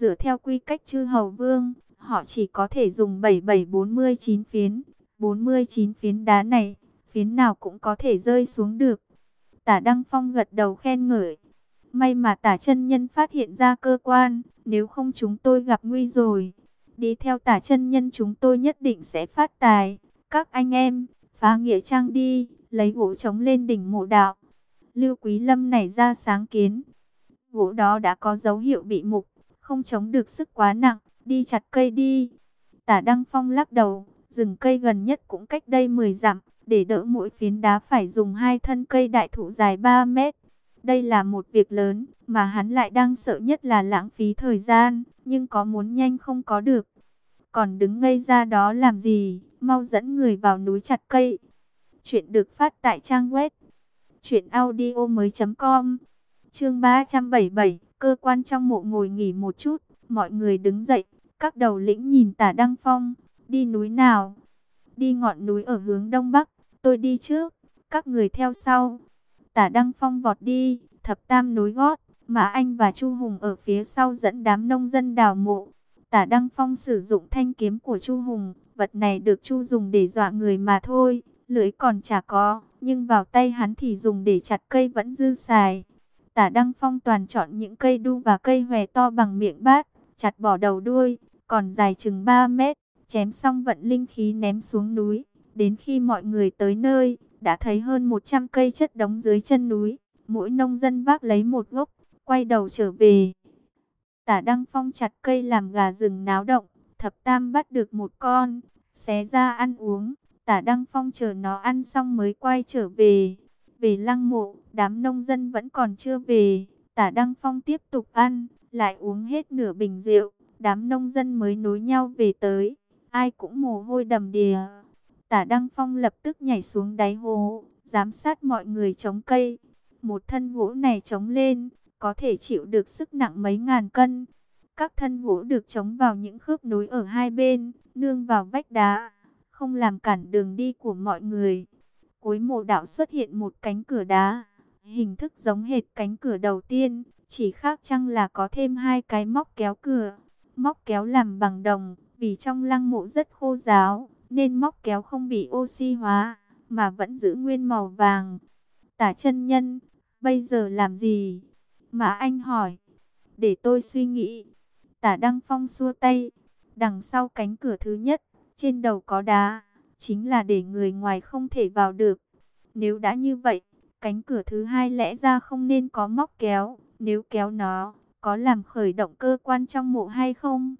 Dựa theo quy cách chư hầu vương, họ chỉ có thể dùng 7749 phiến. 49 phiến đá này, phiến nào cũng có thể rơi xuống được. Tả Đăng Phong gật đầu khen ngợi. May mà tả chân nhân phát hiện ra cơ quan, nếu không chúng tôi gặp nguy rồi. Đi theo tả chân nhân chúng tôi nhất định sẽ phát tài. Các anh em, phá nghĩa trang đi, lấy gỗ chống lên đỉnh mộ đạo. Lưu Quý Lâm này ra sáng kiến. Gỗ đó đã có dấu hiệu bị mục, không chống được sức quá nặng, đi chặt cây đi. Tả Đăng Phong lắc đầu, rừng cây gần nhất cũng cách đây 10 dặm, để đỡ mỗi phiến đá phải dùng hai thân cây đại thụ dài 3 mét. Đây là một việc lớn, mà hắn lại đang sợ nhất là lãng phí thời gian, nhưng có muốn nhanh không có được. Còn đứng ngây ra đó làm gì, mau dẫn người vào núi chặt cây. Chuyện được phát tại trang web truyệnaudiomoi.com. Chương 377, cơ quan trong mộ ngồi nghỉ một chút, mọi người đứng dậy, các đầu lĩnh nhìn Tả Đăng Phong, đi núi nào? Đi ngọn núi ở hướng đông bắc, tôi đi trước, các người theo sau. Tả Đăng Phong vọt đi, thập tam núi gót, mà anh và Chu Hùng ở phía sau dẫn đám nông dân đào mộ. Tả Đăng Phong sử dụng thanh kiếm của Chu Hùng, vật này được Chu dùng để dọa người mà thôi, lưỡi còn chả có, nhưng vào tay hắn thì dùng để chặt cây vẫn dư xài. Tả Đăng Phong toàn chọn những cây đu và cây hòe to bằng miệng bát, chặt bỏ đầu đuôi, còn dài chừng 3 mét, chém xong vận linh khí ném xuống núi. Đến khi mọi người tới nơi, đã thấy hơn 100 cây chất đóng dưới chân núi, mỗi nông dân vác lấy một gốc, quay đầu trở về. Tả Đăng Phong chặt cây làm gà rừng náo động, thập tam bắt được một con, xé ra ăn uống. Tả Đăng Phong chờ nó ăn xong mới quay trở về. Về lăng mộ, đám nông dân vẫn còn chưa về. Tả Đăng Phong tiếp tục ăn, lại uống hết nửa bình rượu. Đám nông dân mới nối nhau về tới. Ai cũng mồ hôi đầm đìa. Tả Đăng Phong lập tức nhảy xuống đáy hồ, giám sát mọi người chống cây. Một thân gỗ này chống lên, có thể chịu được sức nặng mấy ngàn cân. Các thân gỗ được chống vào những khớp nối ở hai bên, nương vào vách đá, không làm cản đường đi của mọi người. Cuối mộ đạo xuất hiện một cánh cửa đá, hình thức giống hệt cánh cửa đầu tiên, chỉ khác chăng là có thêm hai cái móc kéo cửa. Móc kéo làm bằng đồng, vì trong lăng mộ rất khô giáo, nên móc kéo không bị oxy hóa, mà vẫn giữ nguyên màu vàng. Tả chân nhân, bây giờ làm gì? Mà anh hỏi, để tôi suy nghĩ. Tả Đăng Phong xua tay, đằng sau cánh cửa thứ nhất, trên đầu có đá, chính là để người ngoài không thể vào được. Nếu đã như vậy, cánh cửa thứ hai lẽ ra không nên có móc kéo, nếu kéo nó, có làm khởi động cơ quan trong mộ hay không?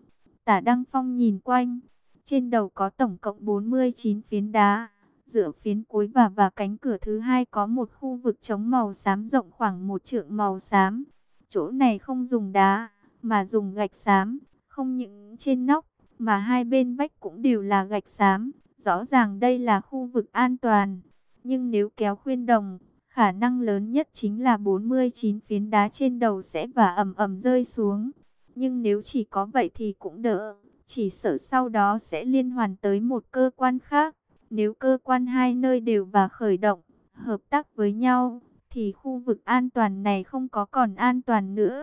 Tả Đăng Phong nhìn quanh, trên đầu có tổng cộng 49 phiến đá. Giữa phiến cuối và và cánh cửa thứ hai có một khu vực trống màu xám rộng khoảng một trượng màu xám. Chỗ này không dùng đá, mà dùng gạch xám, không những trên nóc, mà hai bên vách cũng đều là gạch xám. Rõ ràng đây là khu vực an toàn. Nhưng nếu kéo khuyên đồng, khả năng lớn nhất chính là 49 phiến đá trên đầu sẽ và ầm ầm rơi xuống. Nhưng nếu chỉ có vậy thì cũng đỡ. Chỉ sợ sau đó sẽ liên hoàn tới một cơ quan khác. Nếu cơ quan hai nơi đều và khởi động, hợp tác với nhau, thì khu vực an toàn này không có còn an toàn nữa.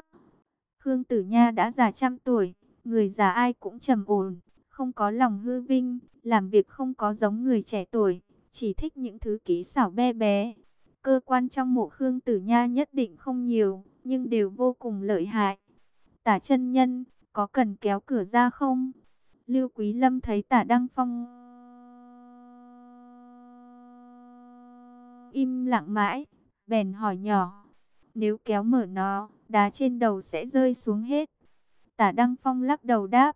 Khương Tử Nha đã già trăm tuổi, người già ai cũng trầm ổn, không có lòng hư vinh, làm việc không có giống người trẻ tuổi, chỉ thích những thứ kỹ xảo bé bé. Cơ quan trong mộ Khương Tử Nha nhất định không nhiều, nhưng đều vô cùng lợi hại. Tả chân nhân, có cần kéo cửa ra không? Lưu Quý Lâm thấy tả Đăng Phong im lặng mãi, bèn hỏi nhỏ. Nếu kéo mở nó, đá trên đầu sẽ rơi xuống hết. Tả Đăng Phong lắc đầu đáp.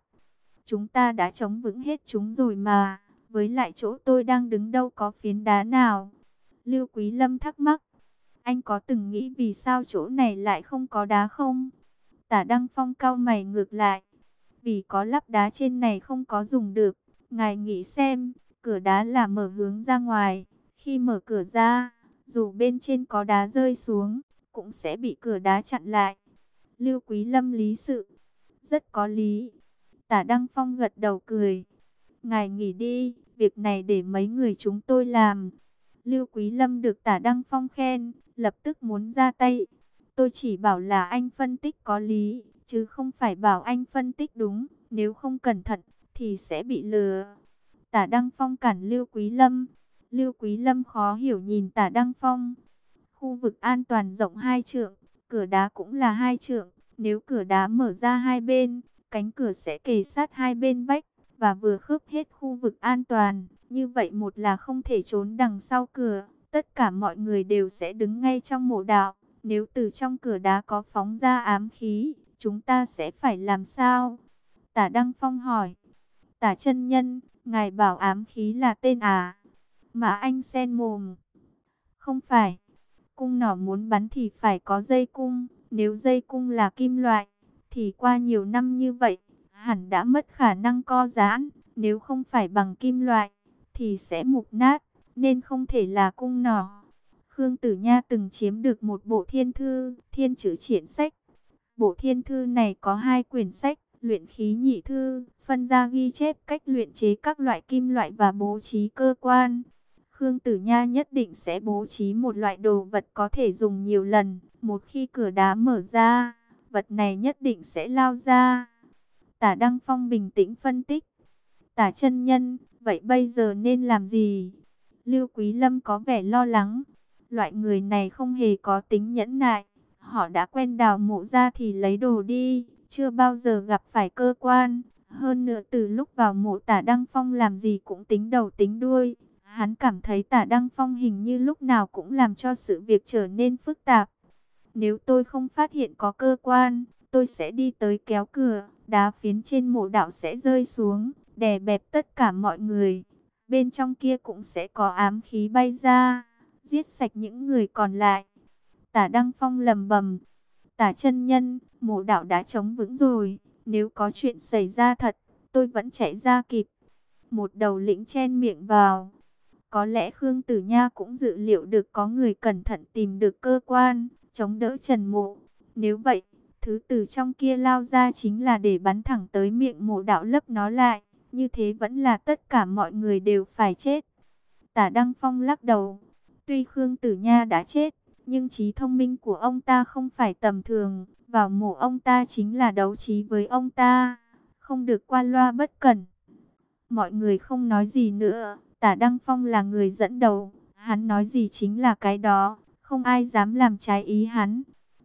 Chúng ta đã chống vững hết chúng rồi mà. Với lại chỗ tôi đang đứng đâu có phiến đá nào. Lưu Quý Lâm thắc mắc. Anh có từng nghĩ vì sao chỗ này lại không có đá không? Tả Đăng Phong cao mày ngược lại. Vì có lắp đá trên này không có dùng được. Ngài nghĩ xem, cửa đá là mở hướng ra ngoài. Khi mở cửa ra, dù bên trên có đá rơi xuống, cũng sẽ bị cửa đá chặn lại. Lưu Quý Lâm lý sự, rất có lý. Tả Đăng Phong gật đầu cười. Ngài nghỉ đi, việc này để mấy người chúng tôi làm. Lưu Quý Lâm được Tả Đăng Phong khen, lập tức muốn ra tay. Tôi chỉ bảo là anh phân tích có lý, chứ không phải bảo anh phân tích đúng, nếu không cẩn thận thì sẽ bị lừa. Tả Đăng Phong cản Lưu Quý Lâm. Lưu Quý Lâm khó hiểu nhìn Tả Đăng Phong. Khu vực an toàn rộng hai trượng, cửa đá cũng là hai trượng. Nếu cửa đá mở ra hai bên, cánh cửa sẽ kề sát hai bên vách và vừa khớp hết khu vực an toàn. Như vậy một là không thể trốn đằng sau cửa, tất cả mọi người đều sẽ đứng ngay trong mộ đạo. Nếu từ trong cửa đá có phóng ra ám khí, chúng ta sẽ phải làm sao? Tả Đăng Phong hỏi. Tả chân nhân, ngài bảo ám khí là tên à? Mà anh sen mồm. Không phải. Cung nỏ muốn bắn thì phải có dây cung. Nếu dây cung là kim loại, thì qua nhiều năm như vậy, hẳn đã mất khả năng co giãn. Nếu không phải bằng kim loại, thì sẽ mục nát, nên không thể là cung nỏ. Khương Tử Nha từng chiếm được một bộ thiên thư, thiên chữ triển sách. Bộ thiên thư này có hai quyển sách, luyện khí nhị thư, phân ra ghi chép cách luyện chế các loại kim loại và bố trí cơ quan. Khương Tử Nha nhất định sẽ bố trí một loại đồ vật có thể dùng nhiều lần. Một khi cửa đá mở ra, vật này nhất định sẽ lao ra. Tả Đăng Phong bình tĩnh phân tích. Tả chân nhân, vậy bây giờ nên làm gì? Lưu Quý Lâm có vẻ lo lắng. Loại người này không hề có tính nhẫn nại. Họ đã quen đào mộ ra thì lấy đồ đi, chưa bao giờ gặp phải cơ quan. Hơn nữa từ lúc vào mộ tả Đăng Phong làm gì cũng tính đầu tính đuôi. Hắn cảm thấy tả Đăng Phong hình như lúc nào cũng làm cho sự việc trở nên phức tạp. Nếu tôi không phát hiện có cơ quan, tôi sẽ đi tới kéo cửa, đá phiến trên mộ đạo sẽ rơi xuống, đè bẹp tất cả mọi người. Bên trong kia cũng sẽ có ám khí bay ra, giết sạch những người còn lại. Tả Đăng Phong lầm bầm, tả chân nhân, mộ đạo đã chống vững rồi, nếu có chuyện xảy ra thật, tôi vẫn chạy ra kịp. Một đầu lĩnh chen miệng vào. Có lẽ Khương Tử Nha cũng dự liệu được có người cẩn thận tìm được cơ quan, chống đỡ Trần Mộ. Nếu vậy, thứ từ trong kia lao ra chính là để bắn thẳng tới miệng mộ đạo lấp nó lại. Như thế vẫn là tất cả mọi người đều phải chết. Tả Đăng Phong lắc đầu. Tuy Khương Tử Nha đã chết, nhưng trí thông minh của ông ta không phải tầm thường. Vào mộ ông ta chính là đấu trí với ông ta. Không được qua loa bất cẩn. Mọi người không nói gì nữa. Tả Đăng Phong là người dẫn đầu. Hắn nói gì chính là cái đó. Không ai dám làm trái ý hắn.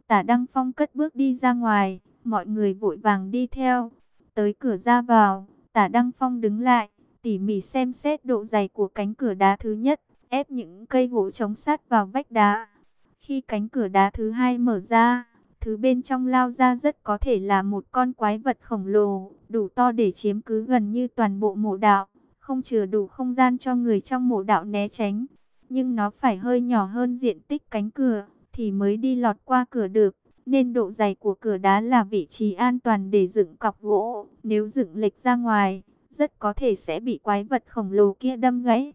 Tả Đăng Phong cất bước đi ra ngoài. Mọi người vội vàng đi theo. Tới cửa ra vào. Tả Đăng Phong đứng lại. Tỉ mỉ xem xét độ dày của cánh cửa đá thứ nhất. Ép những cây gỗ chống sát vào vách đá. Khi cánh cửa đá thứ hai mở ra, thứ bên trong lao ra rất có thể là một con quái vật khổng lồ, đủ to để chiếm cứ gần như toàn bộ mộ đạo, không chừa đủ không gian cho người trong mộ đạo né tránh. Nhưng nó phải hơi nhỏ hơn diện tích cánh cửa, thì mới đi lọt qua cửa được, nên độ dày của cửa đá là vị trí an toàn để dựng cọc gỗ. Nếu dựng lệch ra ngoài, rất có thể sẽ bị quái vật khổng lồ kia đâm gãy.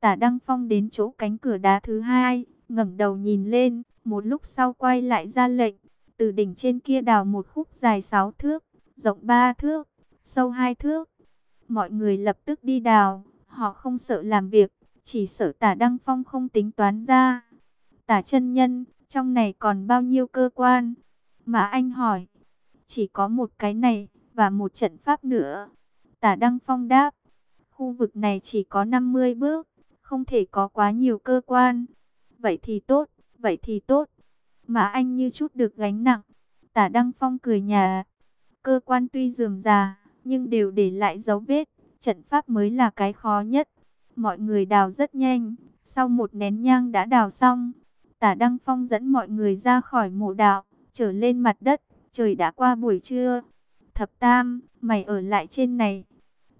Tả Đăng Phong đến chỗ cánh cửa đá thứ hai, ngẩng đầu nhìn lên, một lúc sau quay lại ra lệnh, từ đỉnh trên kia đào một khúc dài 6 thước, rộng 3 thước, sâu 2 thước. Mọi người lập tức đi đào, họ không sợ làm việc, chỉ sợ tả Đăng Phong không tính toán ra. Tả chân nhân, trong này còn bao nhiêu cơ quan? Mà anh hỏi, chỉ có một cái này, và một trận pháp nữa. Tả Đăng Phong đáp, khu vực này chỉ có 50 bước, không thể có quá nhiều cơ quan. Vậy thì tốt, vậy thì tốt. Mà anh như chút được gánh nặng. Tả Đăng Phong cười nhà. Cơ quan tuy dườm già, nhưng đều để lại dấu vết. Trận pháp mới là cái khó nhất. Mọi người đào rất nhanh. Sau một nén nhang đã đào xong. Tả Đăng Phong dẫn mọi người ra khỏi mộ đạo, trở lên mặt đất. Trời đã qua buổi trưa. Thập Tam, mày ở lại trên này.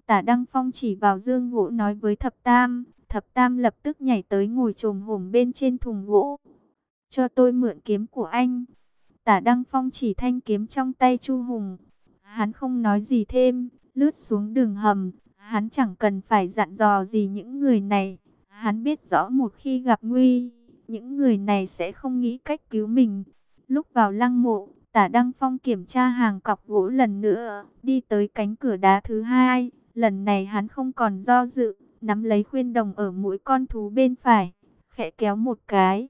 Tả Đăng Phong chỉ vào dương gỗ nói với Thập Tam. Thập Tam lập tức nhảy tới ngồi trồm hổm bên trên thùng gỗ. Cho tôi mượn kiếm của anh. Tả Đăng Phong chỉ thanh kiếm trong tay Chu Hùng. Hắn không nói gì thêm, lướt xuống đường hầm. Hắn chẳng cần phải dặn dò gì những người này. Hắn biết rõ một khi gặp nguy, những người này sẽ không nghĩ cách cứu mình. Lúc vào lăng mộ, tả Đăng Phong kiểm tra hàng cọc gỗ lần nữa, đi tới cánh cửa đá thứ hai. Lần này hắn không còn do dự, nắm lấy khuyên đồng ở mũi con thú bên phải, khẽ kéo một cái.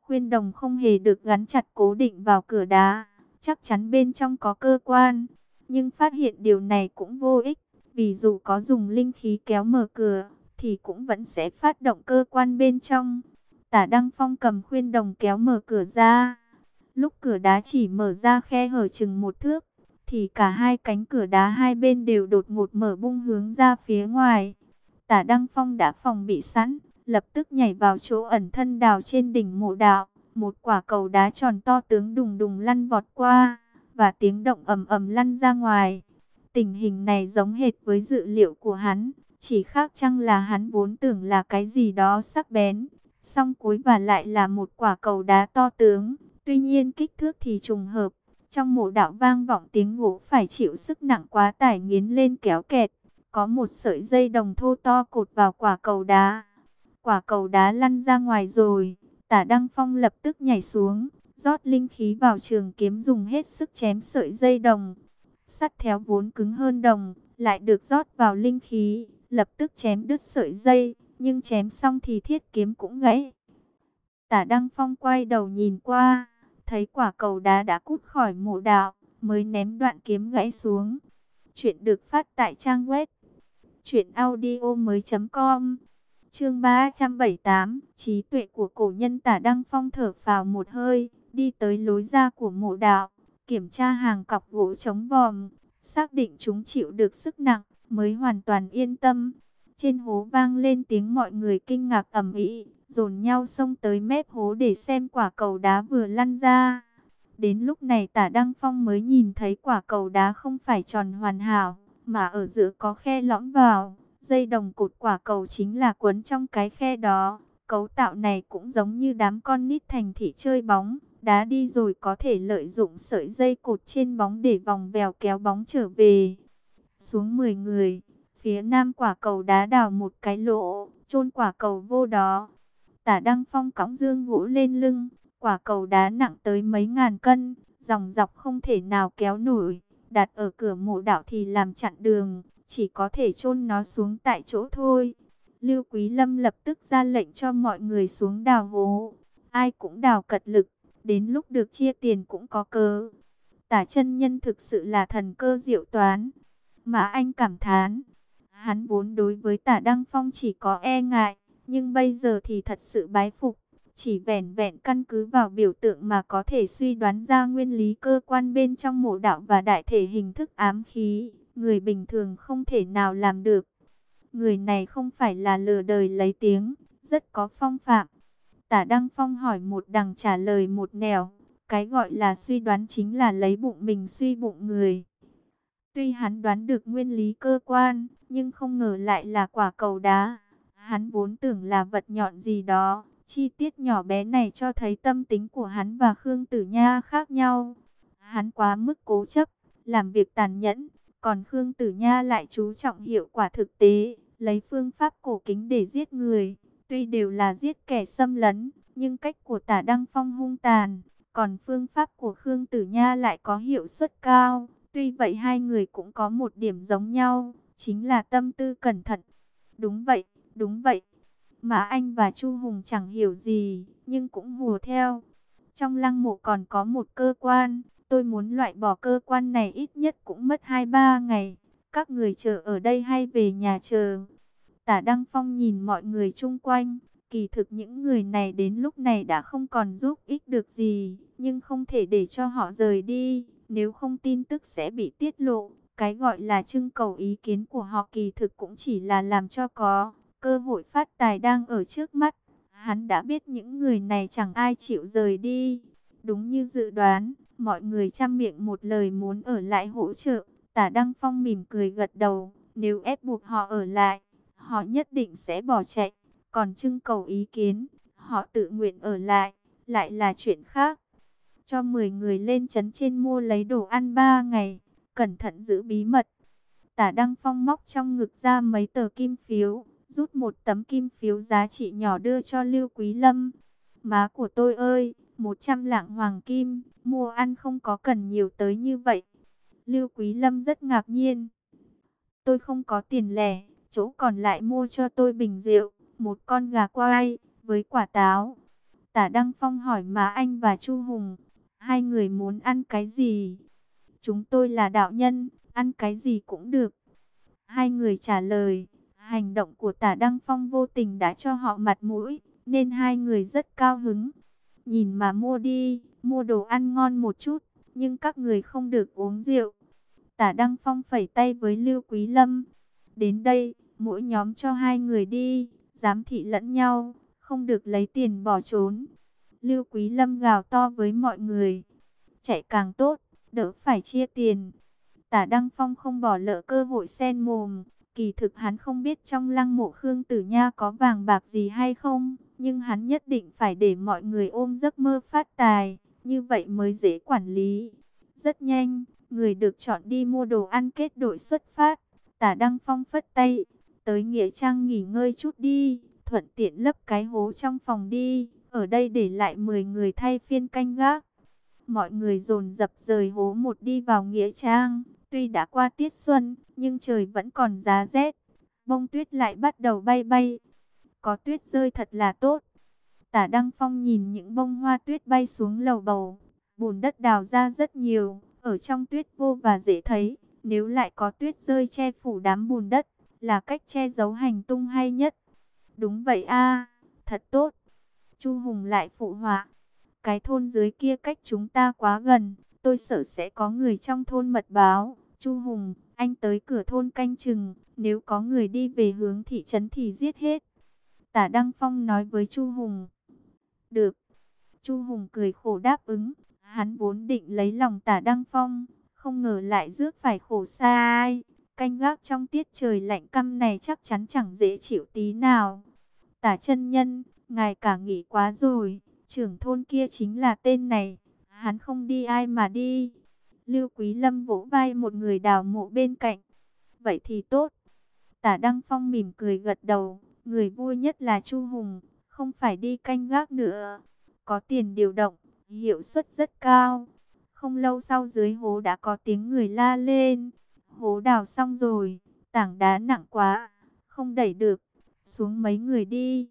Khuyên đồng không hề được gắn chặt cố định vào cửa đá, chắc chắn bên trong có cơ quan. Nhưng phát hiện điều này cũng vô ích, vì dù có dùng linh khí kéo mở cửa, thì cũng vẫn sẽ phát động cơ quan bên trong. Tả Đăng Phong cầm khuyên đồng kéo mở cửa ra. Lúc cửa đá chỉ mở ra khe hở chừng một thước, thì cả hai cánh cửa đá hai bên đều đột ngột mở bung hướng ra phía ngoài. Tả Đăng Phong đã phòng bị sẵn, lập tức nhảy vào chỗ ẩn thân đào trên đỉnh mộ đạo. Một quả cầu đá tròn to tướng đùng đùng lăn vọt qua, và tiếng động ầm ầm lăn ra ngoài. Tình hình này giống hệt với dự liệu của hắn, chỉ khác chăng là hắn vốn tưởng là cái gì đó sắc bén, song cuối và lại là một quả cầu đá to tướng. Tuy nhiên kích thước thì trùng hợp, trong mộ đạo vang vọng tiếng gỗ phải chịu sức nặng quá tải nghiến lên kéo kẹt. Có một sợi dây đồng thô to cột vào quả cầu đá. Quả cầu đá lăn ra ngoài rồi, tả Đăng Phong lập tức nhảy xuống, rót linh khí vào trường kiếm dùng hết sức chém sợi dây đồng. Sắt théo vốn cứng hơn đồng, lại được rót vào linh khí, lập tức chém đứt sợi dây, nhưng chém xong thì thiết kiếm cũng gãy. Tả Đăng Phong quay đầu nhìn qua, thấy quả cầu đá đã cút khỏi mộ đạo, mới ném đoạn kiếm gãy xuống. Chuyện được phát tại trang web chuyểnaudio.com Chương 378, trí tuệ của cổ nhân Tả Đăng Phong thở vào một hơi, đi tới lối ra của mộ đạo, kiểm tra hàng cọc gỗ chống vòm, xác định chúng chịu được sức nặng, mới hoàn toàn yên tâm. Trên hố vang lên tiếng mọi người kinh ngạc ầm ĩ, dồn nhau xông tới mép hố để xem quả cầu đá vừa lăn ra. Đến lúc này tả Đăng Phong mới nhìn thấy quả cầu đá không phải tròn hoàn hảo, mà ở giữa có khe lõm vào. Dây đồng cột quả cầu chính là quấn trong cái khe đó. Cấu tạo này cũng giống như đám con nít thành thị chơi bóng. Đá đi rồi có thể lợi dụng sợi dây cột trên bóng để vòng vèo kéo bóng trở về. Xuống 10 người, phía nam quả cầu đá đào một cái lỗ, chôn quả cầu vô đó. Tả Đăng Phong cõng dương gỗ lên lưng, quả cầu đá nặng tới mấy ngàn cân, dòng dọc không thể nào kéo nổi, đặt ở cửa mộ đảo thì làm chặn đường, chỉ có thể chôn nó xuống tại chỗ thôi. Lưu Quý Lâm lập tức ra lệnh cho mọi người xuống đào hố, ai cũng đào cật lực, đến lúc được chia tiền cũng có cớ. Tả chân nhân thực sự là thần cơ diệu toán, mà anh cảm thán, hắn vốn đối với tả Đăng Phong chỉ có e ngại, nhưng bây giờ thì thật sự bái phục, chỉ vẻn vẹn căn cứ vào biểu tượng mà có thể suy đoán ra nguyên lý cơ quan bên trong mộ đạo và đại thể hình thức ám khí, người bình thường không thể nào làm được. Người này không phải là lừa đời lấy tiếng, rất có phong phạm. Tả Đăng Phong hỏi một đằng trả lời một nẻo, cái gọi là suy đoán chính là lấy bụng mình suy bụng người. Tuy hắn đoán được nguyên lý cơ quan, nhưng không ngờ lại là quả cầu đá. Hắn vốn tưởng là vật nhọn gì đó. Chi tiết nhỏ bé này cho thấy tâm tính của hắn và Khương Tử Nha khác nhau. Hắn quá mức cố chấp, làm việc tàn nhẫn. Còn Khương Tử Nha lại chú trọng hiệu quả thực tế, lấy phương pháp cổ kính để giết người. Tuy đều là giết kẻ xâm lấn, nhưng cách của tả Đăng Phong hung tàn. Còn phương pháp của Khương Tử Nha lại có hiệu suất cao. Tuy vậy hai người cũng có một điểm giống nhau, chính là tâm tư cẩn thận. Đúng vậy, đúng vậy. Mà anh và Chu Hùng chẳng hiểu gì, nhưng cũng hùa theo. Trong lăng mộ còn có một cơ quan, tôi muốn loại bỏ cơ quan này ít nhất cũng mất 2-3 ngày. Các người chờ ở đây hay về nhà chờ. Tả Đăng Phong nhìn mọi người chung quanh, kỳ thực những người này đến lúc này đã không còn giúp ích được gì, nhưng không thể để cho họ rời đi. Nếu không tin tức sẽ bị tiết lộ, cái gọi là trưng cầu ý kiến của họ kỳ thực cũng chỉ là làm cho có. Cơ hội phát tài đang ở trước mắt. Hắn đã biết những người này chẳng ai chịu rời đi. Đúng như dự đoán, mọi người chăm miệng một lời muốn ở lại hỗ trợ. Tả Đăng Phong mỉm cười gật đầu. Nếu ép buộc họ ở lại, họ nhất định sẽ bỏ chạy. Còn trưng cầu ý kiến, họ tự nguyện ở lại, lại là chuyện khác cho 10 người lên trấn trên mua lấy đồ ăn 3 ngày, cẩn thận giữ bí mật. Tả Đăng Phong móc trong ngực ra mấy tờ kim phiếu, rút một tấm kim phiếu giá trị nhỏ đưa cho Lưu Quý Lâm. Má của tôi ơi, 100 lạng hoàng kim, mua ăn không có cần nhiều tới như vậy. Lưu Quý Lâm rất ngạc nhiên. Tôi không có tiền lẻ, chỗ còn lại mua cho tôi bình rượu, một con gà quay, với quả táo. Tả Đăng Phong hỏi mà anh và Chu Hùng, Hai người muốn ăn cái gì? Chúng tôi là đạo nhân, ăn cái gì cũng được. Hai người trả lời, hành động của tả Đăng Phong vô tình đã cho họ mặt mũi, nên hai người rất cao hứng. Nhìn mà mua đi, mua đồ ăn ngon một chút, nhưng các người không được uống rượu. Tả Đăng Phong phẩy tay với Lưu Quý Lâm. Đến đây, mỗi nhóm cho hai người đi, giám thị lẫn nhau, không được lấy tiền bỏ trốn. Lưu Quý Lâm gào to với mọi người. Chạy càng tốt, đỡ phải chia tiền. Tả Đăng Phong không bỏ lỡ cơ hội sen mồm. Kỳ thực hắn không biết trong lăng mộ Khương Tử Nha có vàng bạc gì hay không. Nhưng hắn nhất định phải để mọi người ôm giấc mơ phát tài. Như vậy mới dễ quản lý. Rất nhanh, người được chọn đi mua đồ ăn kết đội xuất phát. Tả Đăng Phong phất tay. Tới Nghĩa Trang nghỉ ngơi chút đi. Thuận tiện lấp cái hố trong phòng đi. Ở đây để lại 10 người thay phiên canh gác. Mọi người dồn dập rời hố một đi vào Nghĩa Trang. Tuy đã qua tiết xuân, nhưng trời vẫn còn giá rét. Bông tuyết lại bắt đầu bay bay. Có tuyết rơi thật là tốt. Tả Đăng Phong nhìn những bông hoa tuyết bay xuống lầu bầu. Bùn đất đào ra rất nhiều. Ở trong tuyết vô và dễ thấy. Nếu lại có tuyết rơi che phủ đám bùn đất, là cách che giấu hành tung hay nhất. Đúng vậy a thật tốt. Chu Hùng lại phụ họa. Cái thôn dưới kia cách chúng ta quá gần, tôi sợ sẽ có người trong thôn mật báo. Chu Hùng, anh tới cửa thôn canh chừng, nếu có người đi về hướng thị trấn thì giết hết. Tả Đăng Phong nói với Chu Hùng. Được. Chu Hùng cười khổ đáp ứng, hắn vốn định lấy lòng Tả Đăng Phong, không ngờ lại rước phải khổ sai. Canh gác trong tiết trời lạnh căm này chắc chắn chẳng dễ chịu tí nào. Tả chân nhân, ngài cả nghĩ quá rồi, trưởng thôn kia chính là tên này, hắn không đi ai mà đi. Lưu Quý Lâm vỗ vai một người đào mộ bên cạnh. Vậy thì tốt. Tả Đăng Phong mỉm cười gật đầu, người vui nhất là Chu Hùng, không phải đi canh gác nữa. Có tiền điều động, hiệu suất rất cao. Không lâu sau dưới hố đã có tiếng người la lên. Hố đào xong rồi, tảng đá nặng quá, không đẩy được, xuống mấy người đi.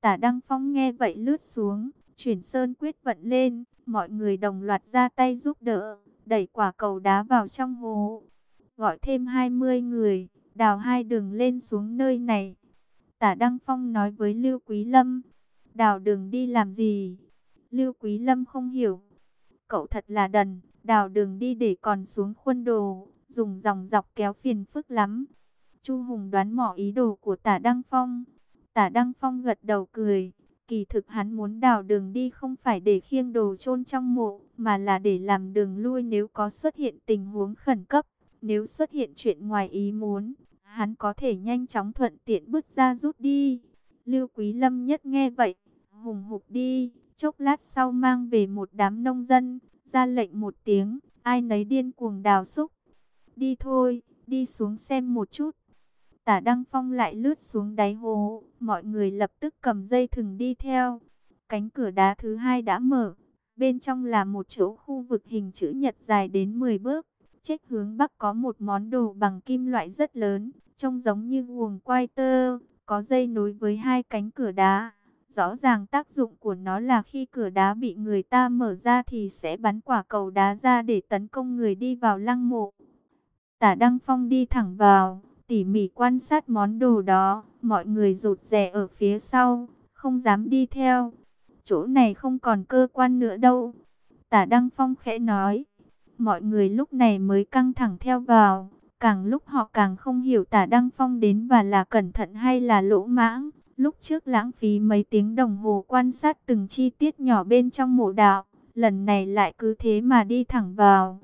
Tả Đăng Phong nghe vậy lướt xuống, chuyển sơn quyết vận lên, mọi người đồng loạt ra tay giúp đỡ, đẩy quả cầu đá vào trong hố. Gọi thêm 20 người, đào hai đường lên xuống nơi này. Tả Đăng Phong nói với Lưu Quý Lâm, đào đường đi làm gì? Lưu Quý Lâm không hiểu. Cậu thật là đần, đào đường đi để còn xuống khuôn đồ, dùng dòng dọc kéo phiền phức lắm. Chu Hùng đoán mò ý đồ của tả Đăng Phong, Tả Đăng Phong gật đầu cười. Kỳ thực hắn muốn đào đường đi không phải để khiêng đồ chôn trong mộ, mà là để làm đường lui nếu có xuất hiện tình huống khẩn cấp. Nếu xuất hiện chuyện ngoài ý muốn, hắn có thể nhanh chóng thuận tiện bước ra rút đi. Lưu Quý Lâm nhất nghe vậy, hùng hục đi, chốc lát sau mang về một đám nông dân, ra lệnh một tiếng, ai nấy điên cuồng đào xúc. Đi thôi, đi xuống xem một chút. Tả Đăng Phong lại lướt xuống đáy hồ, mọi người lập tức cầm dây thừng đi theo. Cánh cửa đá thứ hai đã mở, bên trong là một chỗ khu vực hình chữ nhật dài đến 10 bước. Trách hướng bắc có một món đồ bằng kim loại rất lớn, trông giống như guồng quay tơ, có dây nối với hai cánh cửa đá. Rõ ràng tác dụng của nó là khi cửa đá bị người ta mở ra thì sẽ bắn quả cầu đá ra để tấn công người đi vào lăng mộ. Tả Đăng Phong đi thẳng vào, tỉ mỉ quan sát món đồ đó, mọi người rụt rè ở phía sau, không dám đi theo. Chỗ này không còn cơ quan nữa đâu. Tả Đăng Phong khẽ nói. Mọi người lúc này mới căng thẳng theo vào. Càng lúc họ càng không hiểu tả Đăng Phong đến và là cẩn thận hay là lỗ mãng. Lúc trước lãng phí mấy tiếng đồng hồ quan sát từng chi tiết nhỏ bên trong mộ đạo. Lần này lại cứ thế mà đi thẳng vào.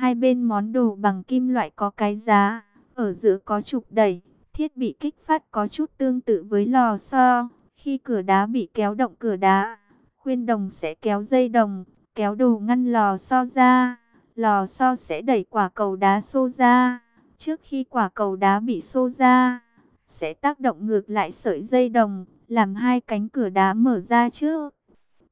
Hai bên món đồ bằng kim loại có cái giá ở giữa có trục đẩy, thiết bị kích phát có chút tương tự với lò xo. Khi cửa đá bị kéo động cửa đá, khuyên đồng sẽ kéo dây đồng, kéo đồ ngăn lò xo ra. Lò xo sẽ đẩy quả cầu đá xô ra. Trước khi quả cầu đá bị xô ra, sẽ tác động ngược lại sợi dây đồng, làm hai cánh cửa đá mở ra trước.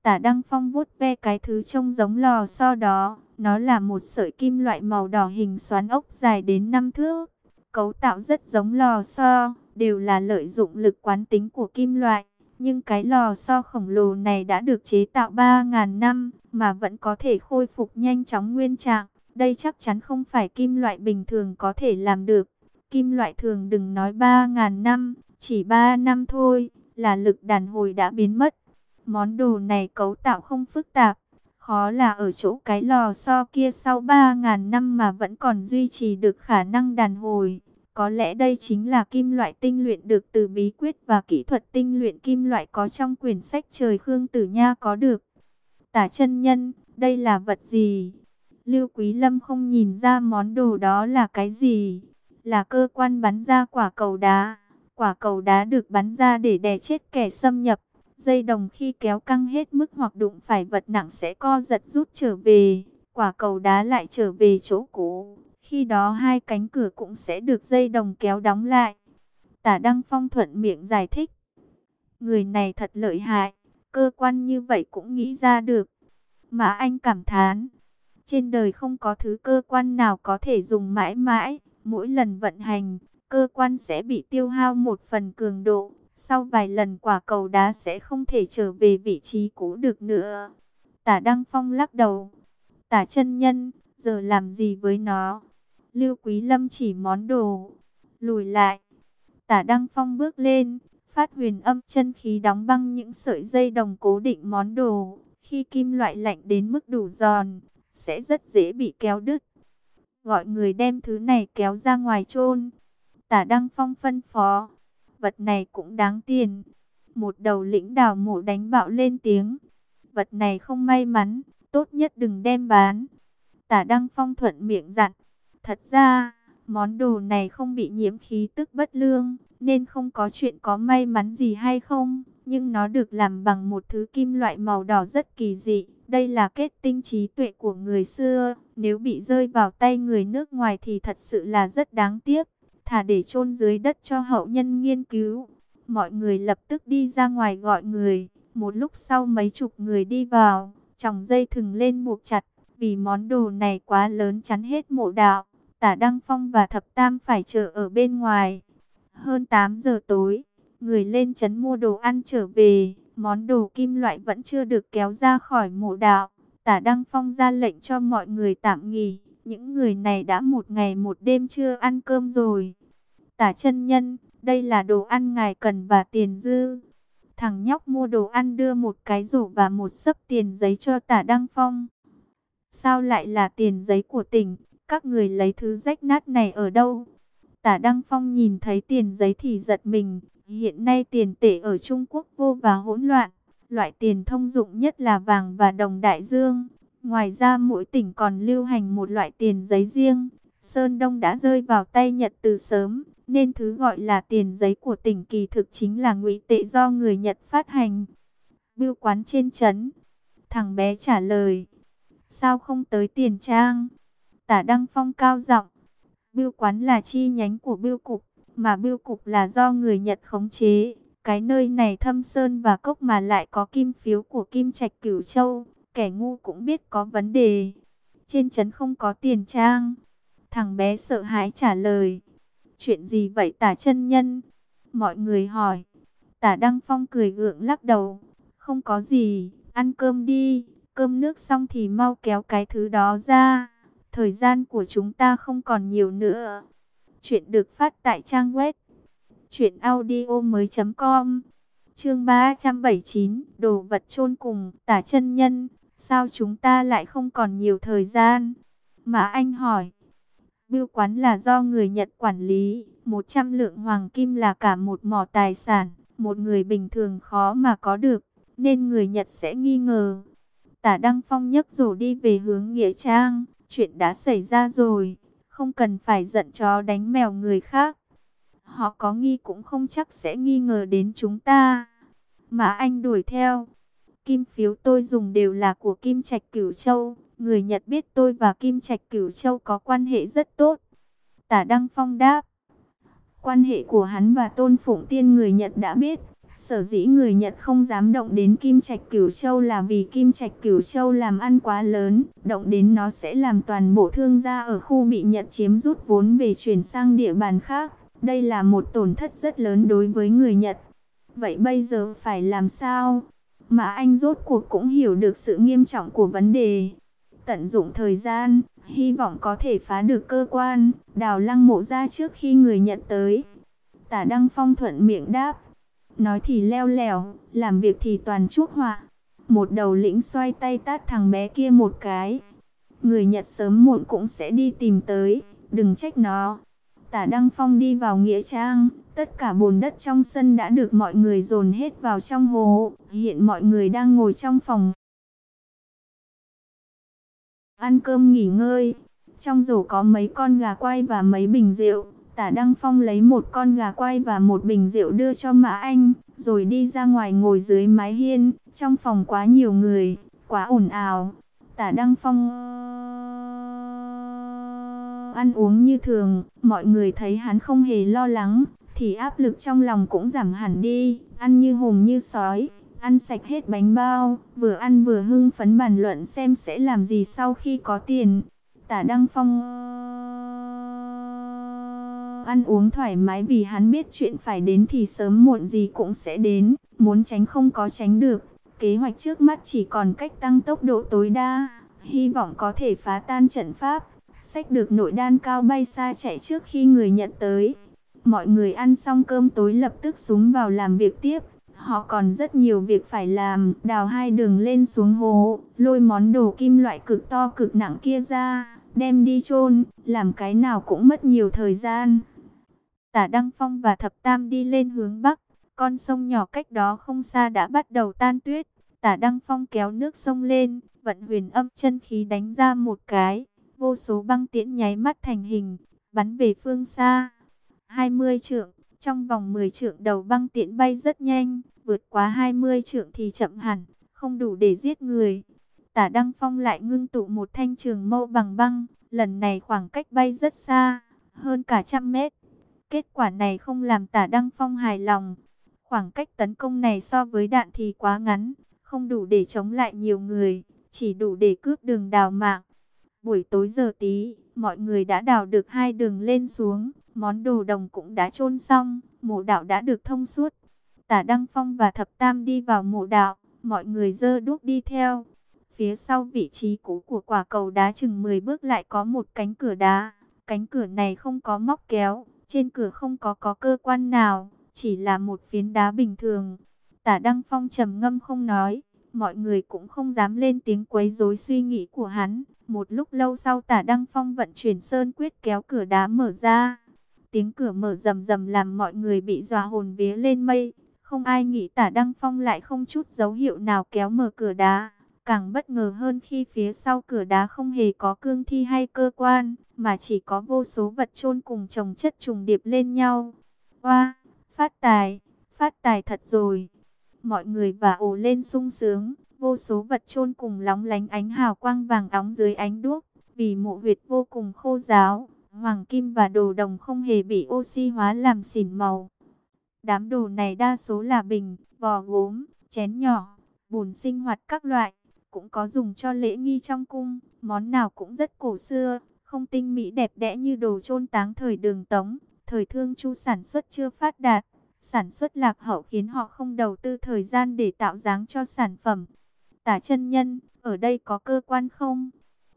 Tả Đăng Phong vuốt ve cái thứ trông giống lò xo đó. Nó là một sợi kim loại màu đỏ hình xoắn ốc dài đến 5 thước cấu tạo rất giống lò xo, đều là lợi dụng lực quán tính của kim loại. Nhưng cái lò xo khổng lồ này đã được chế tạo 3.000 năm, mà vẫn có thể khôi phục nhanh chóng nguyên trạng. Đây chắc chắn không phải kim loại bình thường có thể làm được. Kim loại thường đừng nói 3.000 năm, chỉ 3 năm thôi, là lực đàn hồi đã biến mất. Món đồ này cấu tạo không phức tạp, khó là ở chỗ cái lò xo kia sau 3.000 năm mà vẫn còn duy trì được khả năng đàn hồi. Có lẽ đây chính là kim loại tinh luyện được từ bí quyết và kỹ thuật tinh luyện kim loại có trong quyển sách trời Khương Tử Nha có được. Tả chân nhân, đây là vật gì? Lưu Quý Lâm không nhìn ra món đồ đó là cái gì? Là cơ quan bắn ra quả cầu đá. Quả cầu đá được bắn ra để đè chết kẻ xâm nhập. Dây đồng khi kéo căng hết mức hoặc đụng phải vật nặng sẽ co giật rút trở về. Quả cầu đá lại trở về chỗ cũ. Khi đó hai cánh cửa cũng sẽ được dây đồng kéo đóng lại. Tả Đăng Phong thuận miệng giải thích. Người này thật lợi hại. Cơ quan như vậy cũng nghĩ ra được. Mà anh cảm thán. Trên đời không có thứ cơ quan nào có thể dùng mãi mãi. Mỗi lần vận hành, cơ quan sẽ bị tiêu hao một phần cường độ. Sau vài lần quả cầu đá sẽ không thể trở về vị trí cũ được nữa. Tả Đăng Phong lắc đầu. Tả chân nhân, giờ làm gì với nó? Lưu Quý Lâm chỉ món đồ. Lùi lại. Tả Đăng Phong bước lên. Phát huyền âm chân khí đóng băng những sợi dây đồng cố định món đồ. Khi kim loại lạnh đến mức đủ giòn, sẽ rất dễ bị kéo đứt. Gọi người đem thứ này kéo ra ngoài chôn. Tả Đăng Phong phân phó. Vật này cũng đáng tiền. Một đầu lĩnh đào mộ đánh bạo lên tiếng. Vật này không may mắn, tốt nhất đừng đem bán. Tả Đăng Phong thuận miệng dặn. Thật ra, món đồ này không bị nhiễm khí tức bất lương, nên không có chuyện có may mắn gì hay không. Nhưng nó được làm bằng một thứ kim loại màu đỏ rất kỳ dị. Đây là kết tinh trí tuệ của người xưa. Nếu bị rơi vào tay người nước ngoài thì thật sự là rất đáng tiếc. Thả để chôn dưới đất cho hậu nhân nghiên cứu. Mọi người lập tức đi ra ngoài gọi người. Một lúc sau mấy chục người đi vào, tròng dây thừng lên buộc chặt. Vì món đồ này quá lớn chắn hết mộ đạo. Tả Đăng Phong và Thập Tam phải chờ ở bên ngoài. Hơn 8 giờ tối, người lên trấn mua đồ ăn trở về. Món đồ kim loại vẫn chưa được kéo ra khỏi mộ đạo. Tả Đăng Phong ra lệnh cho mọi người tạm nghỉ. Những người này đã một ngày một đêm chưa ăn cơm rồi. Tả chân nhân, đây là đồ ăn ngài cần và tiền dư. Thằng nhóc mua đồ ăn đưa một cái rổ và một sấp tiền giấy cho tả Đăng Phong. Sao lại là tiền giấy của tỉnh? Các người lấy thứ rách nát này ở đâu? Tả Đăng Phong nhìn thấy tiền giấy thì giật mình. Hiện nay tiền tệ ở Trung Quốc vô và hỗn loạn. Loại tiền thông dụng nhất là vàng và đồng đại dương. Ngoài ra mỗi tỉnh còn lưu hành một loại tiền giấy riêng. Sơn Đông đã rơi vào tay Nhật từ sớm, nên thứ gọi là tiền giấy của tỉnh kỳ thực chính là ngụy tệ do người Nhật phát hành. Biêu quán trên trấn. Thằng bé trả lời. Sao không tới tiền trang? Tả Đăng Phong cao giọng. Biêu quán là chi nhánh của biêu cục, mà biêu cục là do người Nhật khống chế. Cái nơi này thâm sơn và cốc mà lại có kim phiếu của Kim Trạch Cửu Châu. Kẻ ngu cũng biết có vấn đề. Trên trấn không có tiền trang. Thằng bé sợ hãi trả lời. Chuyện gì vậy tả chân nhân? Mọi người hỏi. Tả Đăng Phong cười gượng lắc đầu. Không có gì, ăn cơm đi. Cơm nước xong thì mau kéo cái thứ đó ra. Thời gian của chúng ta không còn nhiều nữa. Chuyện được phát tại trang web. Chuyện audio mới com Chương 379 Đồ vật chôn cùng Tả chân nhân Sao chúng ta lại không còn nhiều thời gian? Mà anh hỏi Biêu quán là do người Nhật quản lý, 100 lượng hoàng kim là cả một mỏ tài sản, một người bình thường khó mà có được, nên người Nhật sẽ nghi ngờ. Tả Đăng Phong nhấc rổ đi về hướng Nghĩa Trang, chuyện đã xảy ra rồi, không cần phải giận chó đánh mèo người khác. Họ có nghi cũng không chắc sẽ nghi ngờ đến chúng ta. Mà anh đuổi theo. Kim phiếu tôi dùng đều là của Kim Trạch Cửu Châu, Người Nhật biết tôi và Kim Trạch Cửu Châu có quan hệ rất tốt. Tả Đăng Phong đáp. Quan hệ của hắn và Tôn Phụng Tiên người Nhật đã biết. Sở dĩ người Nhật không dám động đến Kim Trạch Cửu Châu là vì Kim Trạch Cửu Châu làm ăn quá lớn, động đến nó sẽ làm toàn bộ thương gia ở khu bị Nhật chiếm rút vốn về chuyển sang địa bàn khác. Đây là một tổn thất rất lớn đối với người Nhật. Vậy bây giờ phải làm sao? mà anh rốt cuộc cũng hiểu được sự nghiêm trọng của vấn đề. Tận dụng thời gian, hy vọng có thể phá được cơ quan, đào lăng mộ ra trước khi người nhận tới. Tả Đăng Phong thuận miệng đáp, nói thì leo lèo, làm việc thì toàn chuốc họa. Một đầu lĩnh xoay tay tát thằng bé kia một cái. Người Nhật sớm muộn cũng sẽ đi tìm tới, đừng trách nó. Tả Đăng Phong đi vào Nghĩa Trang, tất cả bùn đất trong sân đã được mọi người dồn hết vào trong hồ. Hiện mọi người đang ngồi trong phòng. Ăn cơm nghỉ ngơi. Trong rổ có mấy con gà quay và mấy bình rượu. Tả Đăng Phong lấy một con gà quay và một bình rượu đưa cho Mã Anh, rồi đi ra ngoài ngồi dưới mái hiên. Trong phòng quá nhiều người, quá ồn ào. Tả Đăng Phong ăn uống như thường, mọi người thấy hắn không hề lo lắng, thì áp lực trong lòng cũng giảm hẳn đi, ăn như hùm như sói, ăn sạch hết bánh bao, vừa ăn vừa hưng phấn bàn luận xem sẽ làm gì sau khi có tiền. Tả Đăng Phong ăn uống thoải mái vì hắn biết chuyện phải đến thì sớm muộn gì cũng sẽ đến, muốn tránh không có tránh được. Kế hoạch trước mắt chỉ còn cách tăng tốc độ tối đa, hy vọng có thể phá tan trận pháp, sách được nội đan cao bay xa chạy trước khi người nhận tới. Mọi người ăn xong cơm tối lập tức súng vào làm việc tiếp. Họ còn rất nhiều việc phải làm, đào hai đường lên xuống hồ, lôi món đồ kim loại cực to cực nặng kia ra, đem đi chôn, làm cái nào cũng mất nhiều thời gian. Tả Đăng Phong và Thập Tam đi lên hướng Bắc, con sông nhỏ cách đó không xa đã bắt đầu tan tuyết. Tả Đăng Phong kéo nước sông lên, vận huyền âm chân khí đánh ra một cái, vô số băng tiễn nháy mắt thành hình, bắn về phương xa. 20 trượng, trong vòng 10 trượng đầu băng tiễn bay rất nhanh, vượt quá 20 trượng thì chậm hẳn, không đủ để giết người. Tả Đăng Phong lại ngưng tụ một thanh trường mâu bằng băng, lần này khoảng cách bay rất xa, hơn cả trăm mét. Kết quả này không làm tả Đăng Phong hài lòng. Khoảng cách tấn công này so với đạn thì quá ngắn, không đủ để chống lại nhiều người, chỉ đủ để cướp đường đào mạng. Buổi tối giờ tí, mọi người đã đào được hai đường lên xuống, món đồ đồng cũng đã chôn xong, mộ đạo đã được thông suốt. Tả Đăng Phong và Thập Tam đi vào mộ đạo, mọi người dơ đuốc đi theo. Phía sau vị trí cũ của quả cầu đá chừng 10 bước lại có một cánh cửa đá. Cánh cửa này không có móc kéo, trên cửa không có có cơ quan nào, chỉ là một phiến đá bình thường. Tả Đăng Phong trầm ngâm không nói, mọi người cũng không dám lên tiếng quấy rối suy nghĩ của hắn. Một lúc lâu sau tả Đăng Phong vận chuyển sơn quyết kéo cửa đá mở ra. Tiếng cửa mở rầm rầm làm mọi người bị dọa hồn vía lên mây. Không ai nghĩ tả Đăng Phong lại không chút dấu hiệu nào kéo mở cửa đá. Càng bất ngờ hơn khi phía sau cửa đá không hề có cương thi hay cơ quan, mà chỉ có vô số vật chôn cùng chồng chất trùng điệp lên nhau. Hoa, phát tài, phát tài thật rồi. Mọi người và ồ lên sung sướng, vô số vật chôn cùng lóng lánh ánh hào quang vàng óng dưới ánh đuốc, vì mộ huyệt vô cùng khô ráo, hoàng kim và đồ đồng không hề bị oxy hóa làm xỉn màu. Đám đồ này đa số là bình, vò gốm, chén nhỏ, bùn sinh hoạt các loại, cũng có dùng cho lễ nghi trong cung, món nào cũng rất cổ xưa, không tinh mỹ đẹp đẽ như đồ chôn táng thời đường tống, thời thương chu sản xuất chưa phát đạt. Sản xuất lạc hậu khiến họ không đầu tư thời gian để tạo dáng cho sản phẩm. Tả chân nhân, ở đây có cơ quan không?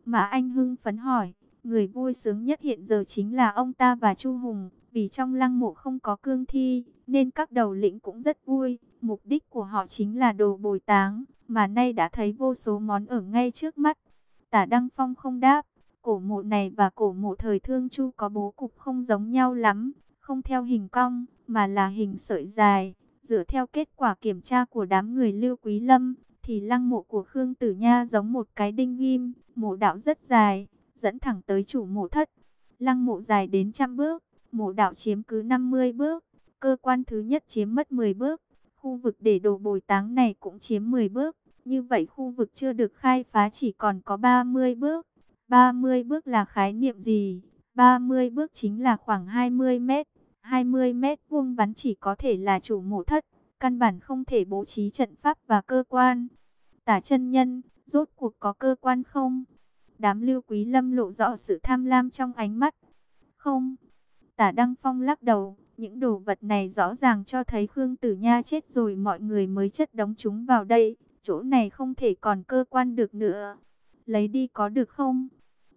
Mã anh hưng phấn hỏi, người vui sướng nhất hiện giờ chính là ông ta và Chu Hùng. Vì trong lăng mộ không có cương thi, nên các đầu lĩnh cũng rất vui. Mục đích của họ chính là đồ bồi táng, mà nay đã thấy vô số món ở ngay trước mắt. Tả Đăng Phong không đáp, cổ mộ này và cổ mộ thời thương Chu có bố cục không giống nhau lắm, không theo hình cong, mà là hình sợi dài. Dựa theo kết quả kiểm tra của đám người Lưu Quý Lâm, thì lăng mộ của Khương Tử Nha giống một cái đinh ghim, mộ đạo rất dài, dẫn thẳng tới chủ mộ thất. Lăng mộ dài đến trăm bước, mộ đạo chiếm cứ 50 bước, cơ quan thứ nhất chiếm mất 10 bước, khu vực để đồ bồi táng này cũng chiếm 10 bước. Như vậy khu vực chưa được khai phá chỉ còn có 30 bước. 30 bước là khái niệm gì? 30 bước chính là khoảng 20 mét. 20 mét vuông bắn chỉ có thể là chủ mộ thất, căn bản không thể bố trí trận pháp và cơ quan. Tả chân nhân, rốt cuộc có cơ quan không? Đám lưu quý lâm lộ rõ sự tham lam trong ánh mắt. Không. Tả Đăng Phong lắc đầu, Những đồ vật này rõ ràng cho thấy Khương Tử Nha chết rồi mọi người mới chất đóng chúng vào đây. Chỗ này không thể còn cơ quan được nữa. Lấy đi có được không?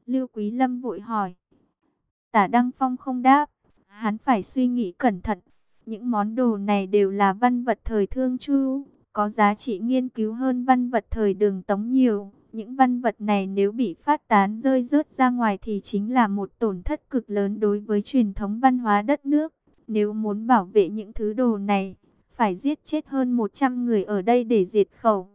Lưu Quý Lâm vội hỏi. Tả Đăng Phong không đáp. Hắn phải suy nghĩ cẩn thận. Những món đồ này đều là văn vật thời thương chu. Có giá trị nghiên cứu hơn văn vật thời đường tống nhiều. Những văn vật này nếu bị phát tán rơi rớt ra ngoài thì chính là một tổn thất cực lớn đối với truyền thống văn hóa đất nước. Nếu muốn bảo vệ những thứ đồ này, phải giết chết hơn 100 người ở đây để diệt khẩu.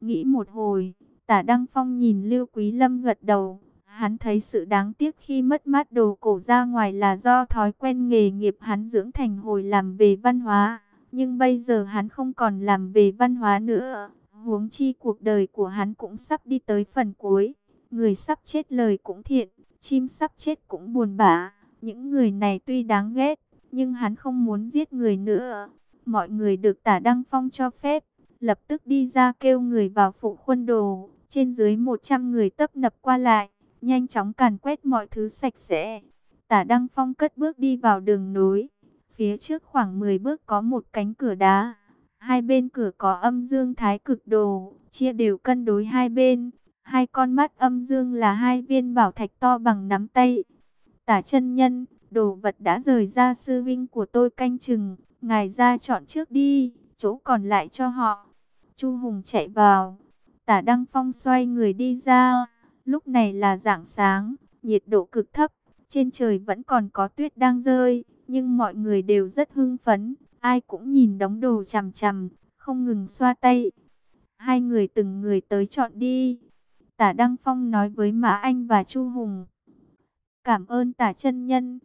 Nghĩ một hồi, tả Đăng Phong nhìn Lưu Quý Lâm gật đầu. Hắn thấy sự đáng tiếc khi mất mát đồ cổ ra ngoài là do thói quen nghề nghiệp hắn dưỡng thành hồi làm về văn hóa. Nhưng bây giờ hắn không còn làm về văn hóa nữa. Huống chi cuộc đời của hắn cũng sắp đi tới phần cuối. Người sắp chết lời cũng thiện, chim sắp chết cũng buồn bã. Những người này tuy đáng ghét, nhưng hắn không muốn giết người nữa. Mọi người được tả Đăng Phong cho phép, lập tức đi ra kêu người vào phụ khuôn đồ. Trên dưới 100 người tấp nập qua lại, nhanh chóng càn quét mọi thứ sạch sẽ. Tả Đăng Phong cất bước đi vào đường nối. Phía trước khoảng 10 bước có một cánh cửa đá. Hai bên cửa có âm dương thái cực đồ, chia đều cân đối hai bên. Hai con mắt âm dương là hai viên bảo thạch to bằng nắm tay. Tả chân nhân, đồ vật đã rời ra sư vinh của tôi canh chừng. Ngài ra chọn trước đi, chỗ còn lại cho họ. Chu Hùng chạy vào. Tả Đăng Phong xoay người đi ra. Lúc này là rạng sáng, nhiệt độ cực thấp. Trên trời vẫn còn có tuyết đang rơi, nhưng mọi người đều rất hưng phấn. Ai cũng nhìn đống đồ chằm chằm, không ngừng xoa tay. Hai người từng người tới chọn đi. Tả Đăng Phong nói với Mã Anh và Chu Hùng. Cảm ơn tả chân nhân.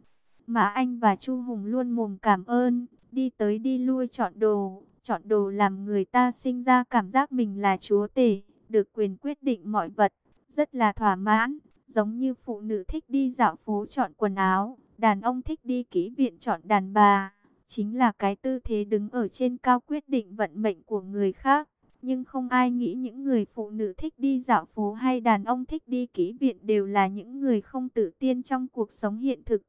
Mã Anh và Chu Hùng luôn mồm cảm ơn. Đi tới đi lui chọn đồ. Chọn đồ làm người ta sinh ra cảm giác mình là chúa tể. Được quyền quyết định mọi vật. Rất là thỏa mãn. Giống như phụ nữ thích đi dạo phố chọn quần áo. Đàn ông thích đi kỹ viện chọn đàn bà chính là cái tư thế đứng ở trên cao quyết định vận mệnh của người khác. Nhưng không ai nghĩ những người phụ nữ thích đi dạo phố hay đàn ông thích đi kỹ viện đều là những người không tự tiên trong cuộc sống hiện thực.